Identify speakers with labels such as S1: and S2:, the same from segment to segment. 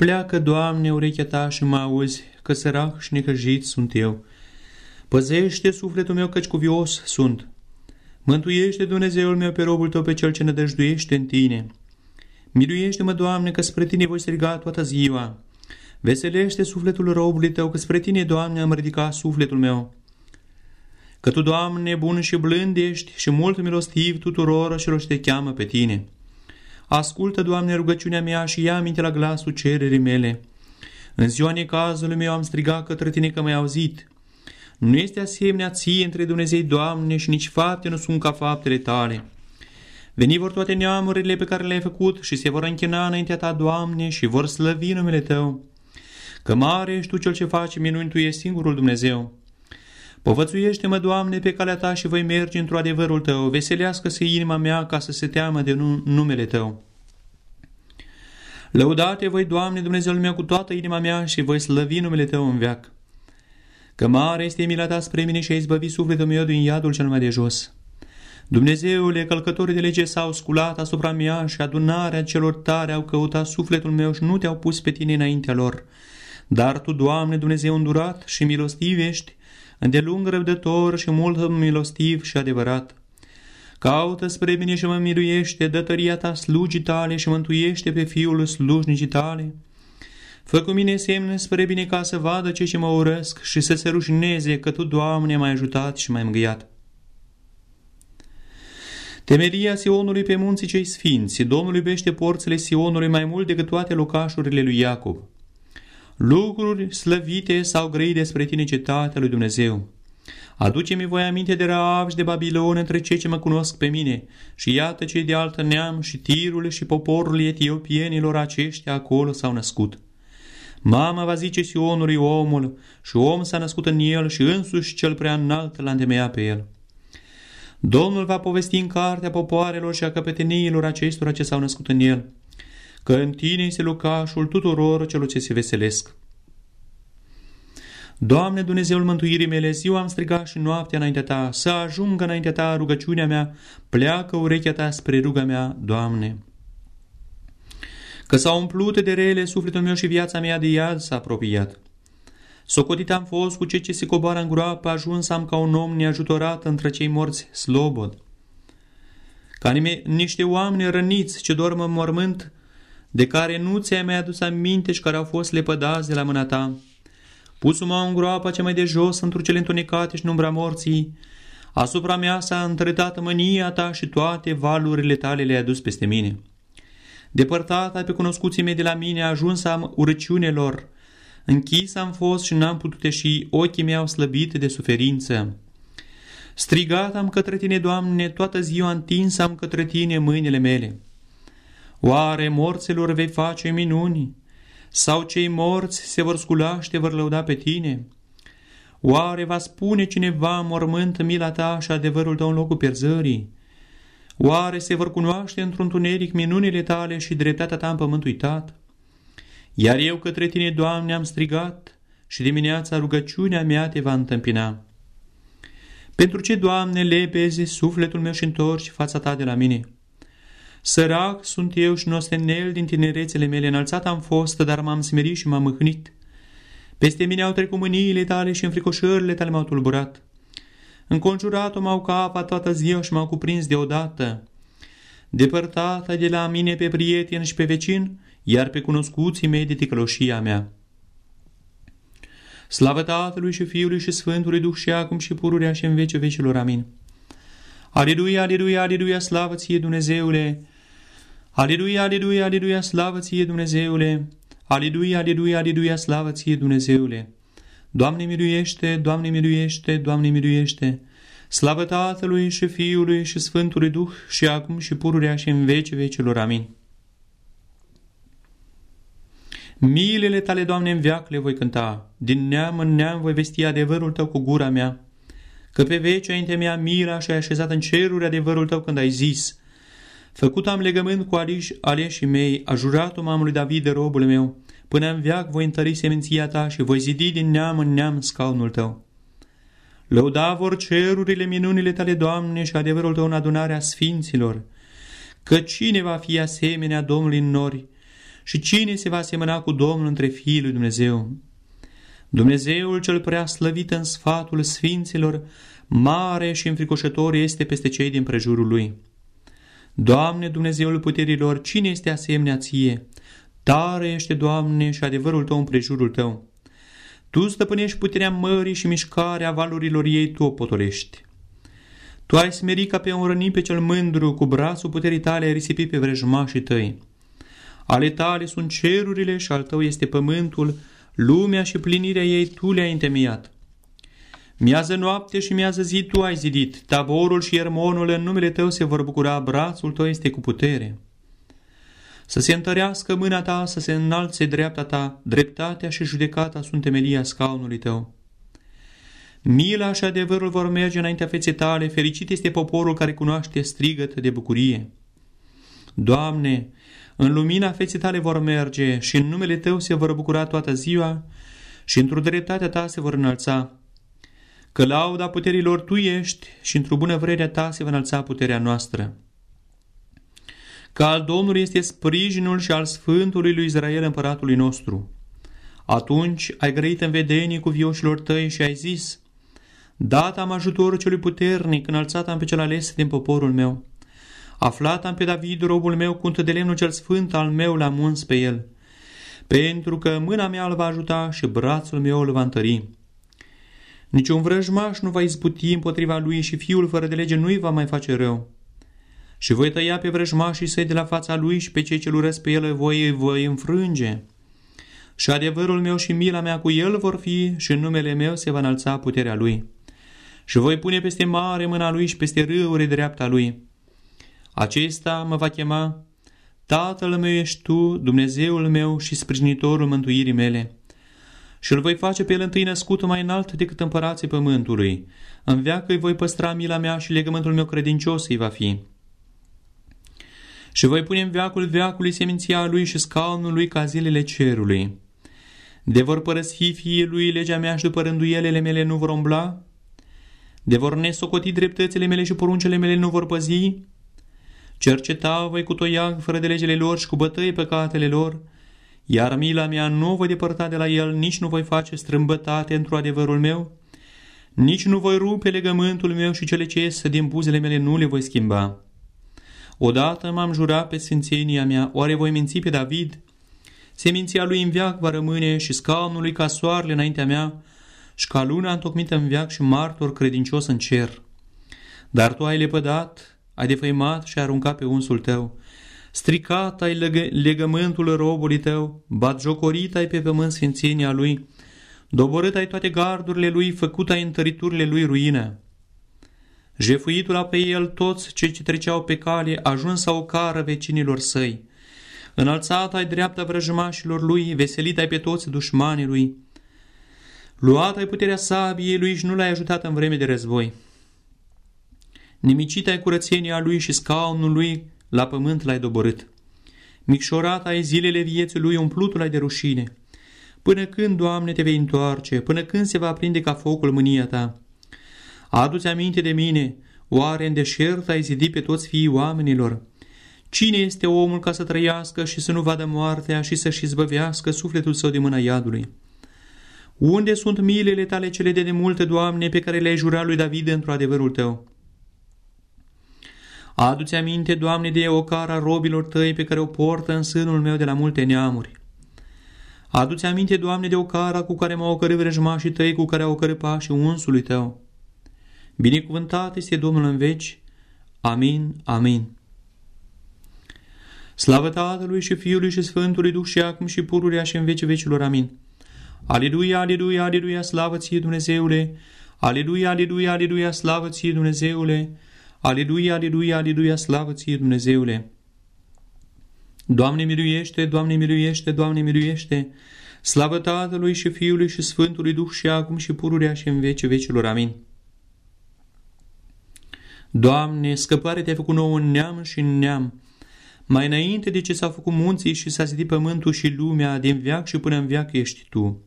S1: Pleacă, Doamne, urechea Ta și mă auzi, că sărac și necăjit sunt eu. Păzește sufletul meu, căci cuvios sunt. Mântuiește, Dumnezeul meu, pe robul Tău, pe cel ce nădăjduiește în Tine. Miluiește-mă, Doamne, că spre Tine voi striga toată ziua. Veselește sufletul robului Tău, că spre Tine, Doamne, am ridicat sufletul meu. Că Tu, Doamne, bun și blând ești și mult milostiv tuturor celor ce Te cheamă pe Tine. Ascultă, Doamne, rugăciunea mea și ia aminte la glasul cererii mele. În ziua necazului meu am strigat către Tine că m-ai auzit. Nu este asemenea ție între Dumnezei, Doamne, și nici fapte nu sunt ca faptele Tale. Veni vor toate neamurile pe care le-ai făcut și se vor închina înaintea Ta, Doamne, și vor slăvi numele Tău. Că mare ești Tu cel ce face minuni, Tu ești singurul Dumnezeu. Povățuiește-mă, Doamne, pe calea Ta și voi merge într-o adevărul Tău. Veselească-se inima mea ca să se teamă de numele Tău. Lăudate voi, Doamne, Dumnezeul meu, cu toată inima mea și voi slăvi numele Tău în veac. Că mare este mila Ta spre mine și ai izbăvi sufletul meu din iadul cel mai de jos. Dumnezeule, călcătorii de lege s-au sculat asupra mea și adunarea celor tare au căutat sufletul meu și nu te-au pus pe tine înaintea lor. Dar Tu, Doamne, Dumnezeu îndurat și milostiv ești, îndelung răbdător și mult milostiv și adevărat. Caută spre mine și mă miluiește, dă tăria ta slugii tale și mântuiește pe fiul slujnicii tale. Fă cu mine semne spre bine ca să vadă ce ce mă urăsc și să se rușineze că Tu, Doamne, m-ai ajutat și m-ai mângâiat. Temelia Sionului pe munții cei sfinți, Domnul iubește porțile Sionului mai mult decât toate locașurile lui Iacob. Lucruri slăvite sau grăi despre tine cetatea lui Dumnezeu. Aduce-mi voi aminte de Raab și de Babilon între cei ce mă cunosc pe mine și iată cei de altă neam și tirul și poporul etiopienilor aceștia acolo s-au născut. Mama va zice Sionului omul și om s-a născut în el și însuși cel prea înalt l-a întemeiat pe el. Domnul va povesti în cartea popoarelor și a căpeteniilor acestora ce s-au născut în el, că în tine este locașul tuturor celor ce se veselesc. Doamne Dumnezeul mântuirii mele, ziua am strigat și noaptea înaintea Ta, să ajungă înaintea Ta rugăciunea mea, pleacă urechea Ta spre ruga mea, Doamne. Că s-au umplut de rele sufletul meu și viața mea de iad s-a apropiat. Socotit am fost cu cei ce se coboară în groapă, ajuns am ca un om neajutorat între cei morți slobod. Ca niște oameni răniți ce dorm în mormânt, de care nu ți-ai mai adus aminte și care au fost lepădați de la mâna ta. Pusu-mă în groapa cea mai de jos, într cele întunecate și în umbra morții. Asupra mea s-a întretat mânia ta și toate valurile tale le-ai adus peste mine. Depărtată pe cunoscuții mei de la mine, ajuns am urăciunelor, Închis am fost și n-am putut ieși, ochii mei au slăbit de suferință. Strigat am către tine, Doamne, toată ziua întins am către tine mâinile mele. Oare morților vei face minuni? Sau cei morți se vor scula și te vor lăuda pe tine? Oare va spune cineva mormânt mila ta și adevărul tău în locul pierzării? Oare se vor cunoaște într-un tuneric minunile tale și dreptatea ta în pământ uitat? Iar eu către tine, Doamne, am strigat și dimineața rugăciunea mea te va întâmpina. Pentru ce, Doamne, lepezi sufletul meu și întorci fața ta de la mine? Sărac sunt eu și nostenel din tinerețele mele, înălțat am fost, dar m-am smerit și m-am mâhnit. Peste mine au trecut mâniile tale și înfricoșările tale m-au tulburat. Înconjurat-o m-au capat toată ziua și m-au cuprins deodată. Depărtată de la mine pe prieten și pe vecin, iar pe cunoscuții mei de ticăloșia mea. Slavă Tatălui și Fiului și Sfântului Duh și acum și pururea și în vece vecilor. Amin. Aleluia, aleluia, aleluia, slavă ție Dumnezeule! Aleluia, aleluia, aleluia, slavă ție Dumnezeule! Aleluia, aleluia, aleluia, slavă ție Dumnezeule! Doamne miluiește, Doamne miluiește, Doamne miluiește! Slavă Tatălui și Fiului și Sfântului Duh și acum și pururea și în vece vecilor. Amin. Milele tale, Doamne, în veac le voi cânta, din neam în neam voi vesti adevărul Tău cu gura mea, că pe veci ai mea mila și ai așezat în ceruri adevărul Tău când ai zis, Făcut am legământ cu aliși, aleșii mei, a jurat-o mamului David de robul meu, până în veac voi întări seminția Ta și voi zidi din neam în neam scaunul Tău. Lăuda vor cerurile minunile Tale, Doamne, și adevărul Tău în adunarea sfinților, că cine va fi asemenea Domnului în nori, Și cine se va asemăna cu Domnul între fiii lui Dumnezeu? Dumnezeul cel prea slăvit în sfatul sfinților, mare și înfricoșător este peste cei din prejurul lui. Doamne, Dumnezeul puterilor, cine este asemenea ție? Tare ești, Doamne, și adevărul tău în prejurul tău. Tu stăpânești puterea mării și mișcarea valurilor ei, tu o potolești. Tu ai smerit ca pe un rănit pe cel mândru, cu brațul puterii tale ai risipit pe vrăjmașii tăi. Ale tale sunt cerurile și al tău este pământul, lumea și plinirea ei tu le-ai întemeiat. Miază noapte și miază zi tu ai zidit, taborul și iermonul în numele tău se vor bucura, brațul tău este cu putere. Să se întărească mâna ta, să se înalțe dreapta ta, dreptatea și judecata sunt temelia scaunului tău. Mila și adevărul vor merge înaintea feței tale, fericit este poporul care cunoaște strigăt de bucurie. Doamne, în lumina feței tale vor merge și în numele Tău se vor bucura toată ziua și într-o dreptatea Ta se vor înălța. Că lauda puterilor Tu ești și într-o bună vreme Ta se va înălța puterea noastră. Că al Domnului este sprijinul și al Sfântului lui Israel împăratului nostru. Atunci ai grăit în vedenie cu vioșilor tăi și ai zis, Dat am ajutorul celui puternic, înălțat am pe cel ales din poporul meu. Aflat am pe David, robul meu, cu de lemnul cel sfânt al meu l-am uns pe el, pentru că mâna mea îl va ajuta și brațul meu îl va întări. Niciun vrăjmaș nu va izbuti împotriva lui și fiul fără de lege nu-i va mai face rău. Și voi tăia pe vrăjmașii săi de la fața lui și pe cei ce urăsc pe el voi, voi înfrânge. Și adevărul meu și mila mea cu el vor fi și în numele meu se va înălța puterea lui. Și voi pune peste mare mâna lui și peste râuri dreapta lui acesta mă va chema, Tatăl meu ești Tu, Dumnezeul meu și sprijinitorul mântuirii mele. Și îl voi face pe el întâi născut mai înalt decât împărații pământului. În veacă îi voi păstra mila mea și legământul meu credincios îi va fi. Și voi pune în veacul veacului seminția lui și scaunul lui ca zilele cerului. De vor părăsi fiii lui legea mea și după rânduielele mele nu vor umbla? De vor nesocoti dreptățile mele și poruncele mele nu vor păzi? cerceta voi cu toiag fără de legele lor și cu bătăi păcatele lor, iar mila mea nu voi depărta de la el, nici nu voi face strâmbătate într-o adevărul meu, nici nu voi rupe legământul meu și cele ce ies din buzele mele nu le voi schimba. Odată m-am jurat pe sfințenia mea, oare voi minți pe David? Seminția lui în viac va rămâne și scaunul lui ca soarele înaintea mea și ca luna întocmită în viac și martor credincios în cer. Dar tu ai lepădat ai defăimat și ai aruncat pe unsul tău. Stricat ai legă legământul robului tău, jocorit ai pe pământ sfințenia lui, doborât ai toate gardurile lui, făcut ai întăriturile lui ruină. Jefuitul a pe el toți cei ce treceau pe cale, ajuns să cară vecinilor săi. Înălțat ai dreapta vrăjmașilor lui, veselit ai pe toți dușmanii lui. Luat ai puterea sabiei lui și nu l-ai ajutat în vreme de război. Nimicita ai curățenia lui și scaunul lui la pământ l-ai doborât. Micșorat ai zilele vieții lui, umplutul ai de rușine. Până când, Doamne, te vei întoarce? Până când se va aprinde ca focul mânia ta? Adu-ți aminte de mine, oare în deșert ai zidit pe toți fiii oamenilor? Cine este omul ca să trăiască și să nu vadă moartea și să-și izbăvească sufletul său de mâna iadului? Unde sunt milele tale cele de demulte, Doamne, pe care le-ai jurat lui David într-o adevărul tău? Adu-ți aminte, Doamne, de ocara robilor tăi pe care o portă în sânul meu de la multe neamuri. Adu-ți aminte, Doamne, de ocara cu care m-au ocărât vrăjmașii tăi, cu care au ocărât pașii unsului tău. Binecuvântat este Domnul în veci. Amin, amin. Slavă Tatălui și Fiului și Sfântului Duh și acum și pururea și în vece vecilor. Amin. Aleluia, aleluia, aleluia, slavă ție Dumnezeule! Aleluia, aleluia, aleluia, slavă ție Dumnezeule! Aleluia, aleluia, aleluia, slavă ție, Dumnezeule! Doamne miluiește, Doamne miluiește, Doamne miluiește! Slavă Tatălui și Fiului și Sfântului Duh și acum și pururea și în vece vecilor. Amin. Doamne, scăpare te-ai făcut nou în neam și în neam. Mai înainte de ce s-au făcut munții și s-a zidit pământul și lumea, din viac și până în viac ești Tu.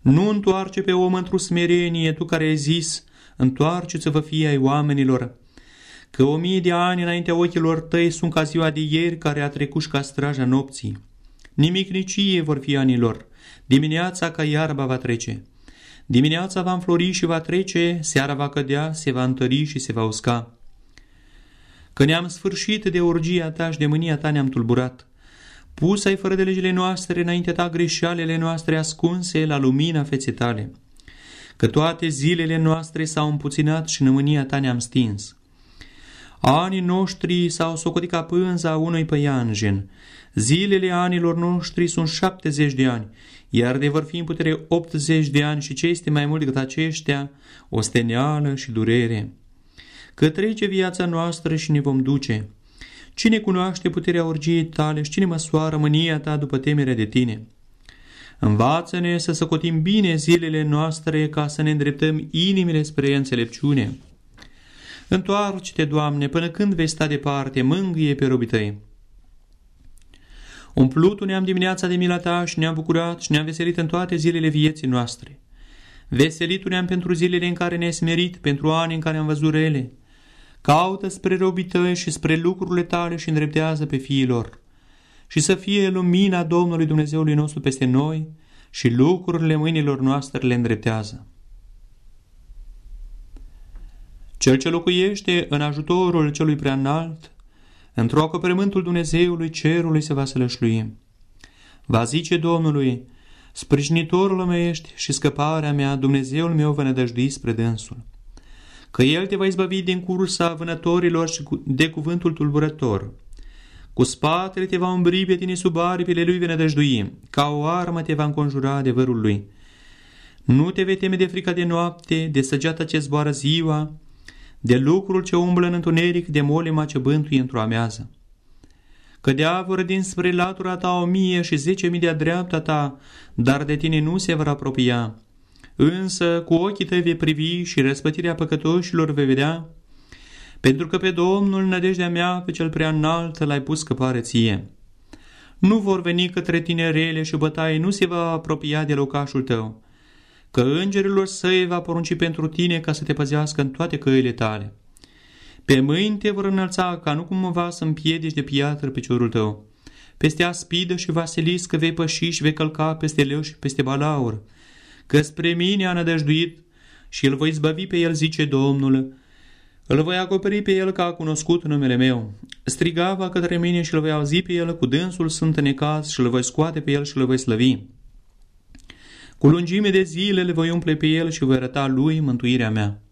S1: Nu întoarce pe om într-o smerenie, Tu care ai zis, întoarceți-vă fie ai oamenilor, că o mie de ani înaintea ochilor tăi sunt ca ziua de ieri care a trecut ca straja nopții. nimicnicie vor fi anilor. Dimineața ca iarba va trece. Dimineața va înflori și va trece, seara va cădea, se va întări și se va usca. Că ne-am sfârșit de orgia ta și de mânia ta ne-am tulburat. Pus ai fără de legile noastre înaintea ta greșealele noastre ascunse la lumina feței tale. Că toate zilele noastre s-au împuținat și în mânia ta ne-am stins. Anii noștri s-au socotit ca pânza unui păianjen. Zilele anilor noștri sunt șaptezeci de ani, iar de vor fi în putere optzeci de ani și ce este mai mult decât aceștia, osteneală și durere. Că trece viața noastră și ne vom duce. Cine cunoaște puterea orgiei tale și cine măsoară mânia ta după temerea de tine? Învață-ne să săcotim bine zilele noastre ca să ne îndreptăm inimile spre înțelepciune. Întoarce-te, Doamne, până când vei sta departe, mângâie pe robii tăi. Umplutul ne-am dimineața de mila ta și ne-am bucurat și ne-am veselit în toate zilele vieții noastre. Veselitul ne-am pentru zilele în care ne-ai smerit, pentru ani în care am văzut rele. Caută spre robii tăi și spre lucrurile tale și îndreptează pe fiilor. Și să fie lumina Domnului Dumnezeului nostru peste noi și lucrurile mâinilor noastre le îndreptează. Cel ce locuiește în ajutorul celui prea înalt, într-o acoperământul Dumnezeului cerului se va sălășlui. Va zice Domnului, sprijinitorul meu ești și scăparea mea, Dumnezeul meu vă nădăjdui spre dânsul. Că El te va izbăvi din cursa vânătorilor și de cuvântul tulburător. Cu spatele te va umbri pe tine sub aripile lui venădăjdui, ca o armă te va înconjura adevărul lui. Nu te vei teme de frica de noapte, de săgeata ce zboară ziua, de lucrul ce umblă în întuneric, de molima ce bântuie într-o amează. Cădea vor dinspre latura ta o mie și zece mii de-a dreapta ta, dar de tine nu se vor apropia. Însă cu ochii tăi vei privi și răspătirea păcătoșilor vei vedea, pentru că pe Domnul, nădejdea mea, pe cel prea înalt, l-ai pus scăpare ție. Nu vor veni către tine rele și bătaie nu se va apropia de locașul tău, că îngerilor săi va porunci pentru tine ca să te păzească în toate căile tale. Pe mâini te vor înălța ca nu cumva să împiedici de piatră piciorul tău. Peste aspidă și vasiliscă vei păși și vei călca peste leu și peste balaur. Că spre mine a nădăjduit și îl voi zbăvi pe el, zice Domnul. Îl voi acoperi pe el ca a cunoscut numele meu. Strigava către mine și îl voi auzi pe el, cu dânsul sunt necaz și îl voi scoate pe el și îl voi slăvi. Cu lungime de zile le voi umple pe el și voi arăta lui mântuirea mea.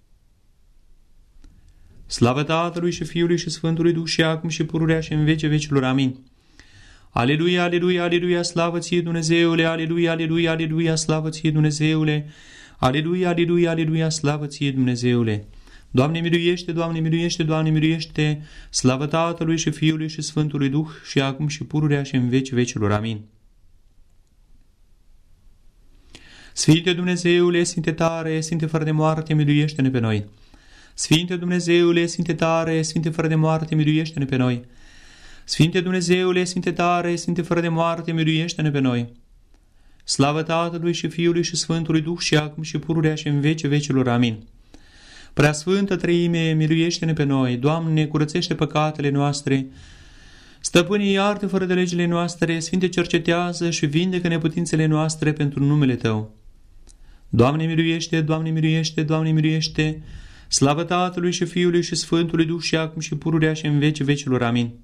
S1: Slavă Tatălui și Fiului și Sfântului Duh și acum și pururea și în vece vecilor. Amin. Aleluia, aleluia, aleluia, slavă ție Dumnezeule, aleluia, aleluia, aleluia, slavă ție Dumnezeule, aleluia, aleluia, aleluia, slavă ție Dumnezeule. Doamne miluiește, Doamne miluiește, Doamne miluiește, slavă Tatălui și Fiului și Sfântului Duh și acum și pururea și în veci vecilor. Amin. Sfinte Dumnezeule, Sfinte tare, Sfinte fără de moarte, miluiește-ne pe noi. Sfinte Dumnezeule, Sfinte tare, Sfinte fără de moarte, miluiește-ne pe noi. Sfinte Dumnezeule, Sfinte tare, Sfinte fără de moarte, miluiește-ne pe noi. Slavă Tatălui și Fiului și Sfântului Duh și acum și pururea și în vece vecilor. Amin. Prea Sfântă Treime, miluiește-ne pe noi. Doamne, curățește păcatele noastre. Stăpânii iartă fără de legile noastre, Sfinte cercetează și vindecă neputințele noastre pentru numele Tău. Doamne miluiește, Doamne miluiește, Doamne miluiește, slavă Tatălui și Fiului și Sfântului Duh și acum și pururea și în vece vecilor. Amin.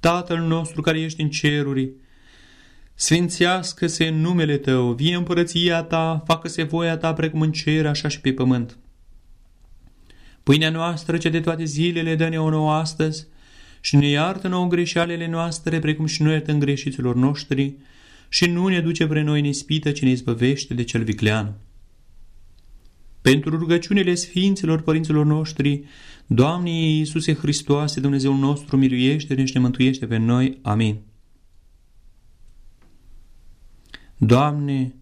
S1: Tatăl nostru care ești în ceruri, sfințească-se în numele Tău, vie împărăția Ta, facă-se voia Ta precum în cer, așa și pe pământ. Pâinea noastră, ce de toate zilele, dă-ne o nouă astăzi și ne iartă nouă greșealele noastre, precum și noi iertăm greșiților noștri, și nu ne duce pre noi în ispită, ci ne izbăvește de cel viclean. Pentru rugăciunile Sfinților Părinților noștri, Doamne Iisuse Hristoase, Dumnezeul nostru, miluiește-ne și ne mântuiește pe noi. Amin. Doamne,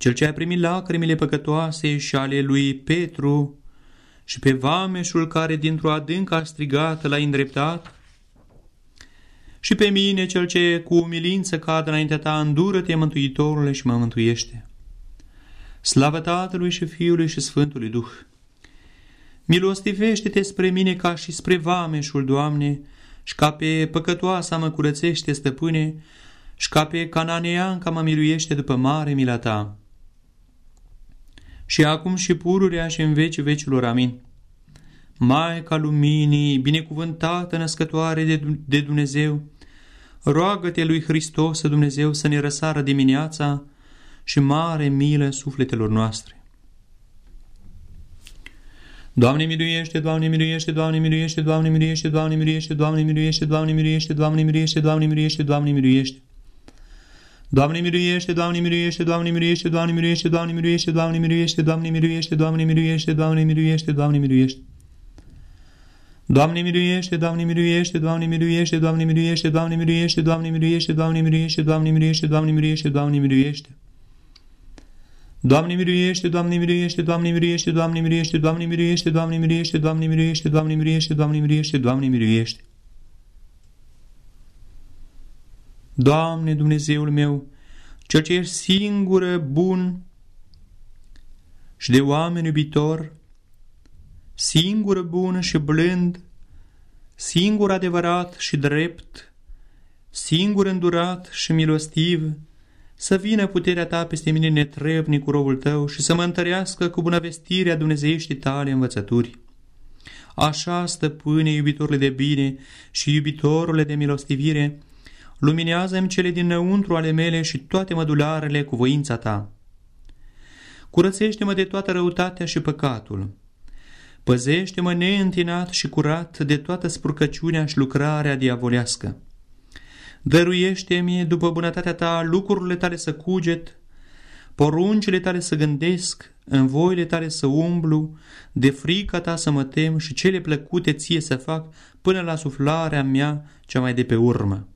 S1: Cel ce a primit lacrimile păcătoase și ale lui Petru și pe vameșul care dintr-o adâncă a strigat l-a îndreptat, și pe mine, cel ce cu umilință cad înaintea ta, îndură-te, Mântuitorule, și mă mântuiește. Slavă Tatălui și Fiului și Sfântului Duh! Milostivește-te spre mine ca și spre vameșul, Doamne, și ca pe păcătoasa mă curățește, stăpâne, și ca pe ca mă miluiește după mare mila ta. Și acum și pururea și în vecii vecilor, amin. Maica luminii, binecuvântată născătoare de, de Dumnezeu, roagă-te lui Hristos, Dumnezeu, să ne răsară dimineața și mare milă sufletelor noastre. Doamne miluiește, Doamne miluiește, Doamne miluiește, Doamne miluiește, Doamne miluiește, Doamne miluiește, Doamne miluiește, Doamne miluiește, Doamne miluiește, Doamne miluiește. Doamne miluiește, Doamne miluiește, Doamne miluiește, Doamne miluiește, Doamne miluiește, Doamne miluiește, Doamne miluiește, Doamne miluiește, Doamne miluiește, Doamne miluiește. Doamne miluiește, Doamne miluiește, Doamne miluiește, Doamne miluiește, Doamne miluiește, Doamne miluiește, Doamne miluiește, Doamne miluiește, Doamne miluiește, Doamne miluiește. Doamne miluiește, Doamne miluiește, Doamne miluiește, Doamne miluiește, Doamne miluiește, Doamne miluiește, Doamne miluiește, Doamne miluiește, Doamne miluiește, Doamne miluiește. Doamne Dumnezeul meu, Cel ce ești singură bun și de oameni iubitor, singur bun și blând, singur adevărat și drept, singur îndurat și milostiv, să vină puterea ta peste mine netrebnic cu rovul tău și să mă întărească cu bunăvestirea dumnezeiești tale învățături. Așa, stăpâne, iubitorile de bine și iubitorule de milostivire, luminează-mi cele dinăuntru ale mele și toate mădularele cu voința ta. Curățește-mă de toată răutatea și păcatul. Păzește-mă neîntinat și curat de toată spurcăciunea și lucrarea diavolească Dăruiește-mi după bunătatea ta lucrurile tale să cuget, poruncile tale să gândesc, în voile tale să umblu, de frica ta să mă tem și cele plăcute ție să fac până la suflarea mea cea mai de pe urmă.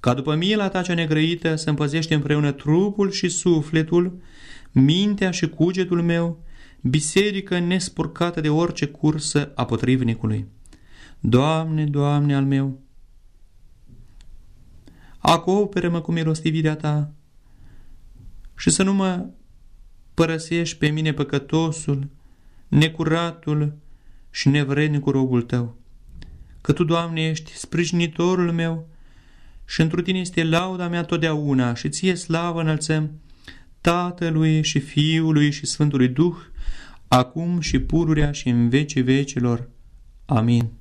S1: Ca după mila ta cea negrăită să împăzește împreună trupul și sufletul, mintea și cugetul meu, biserică nespurcată de orice cursă a potrivnicului. Doamne, Doamne al meu, acoperă-mă cu milostivirea ta și să nu mă părăsești pe mine păcătosul, necuratul și nevrednicul rogul tău. Că tu, Doamne, ești sprijinitorul meu și într tine este lauda mea totdeauna și ție slavă înălțăm Tatălui și Fiului și Sfântului Duh, acum și pururea și în vecii vecilor. Amin.